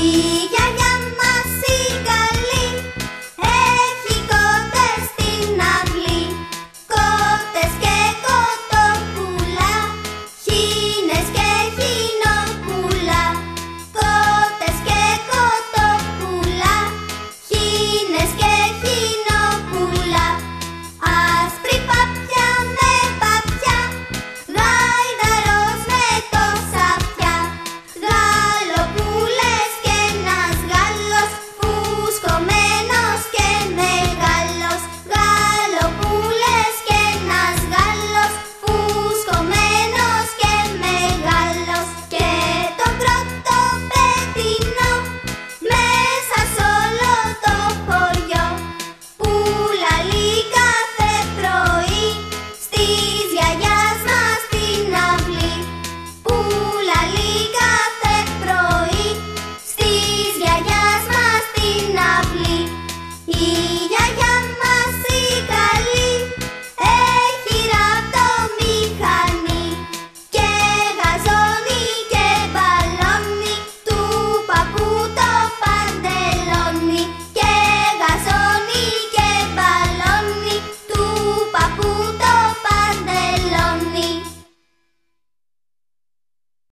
Be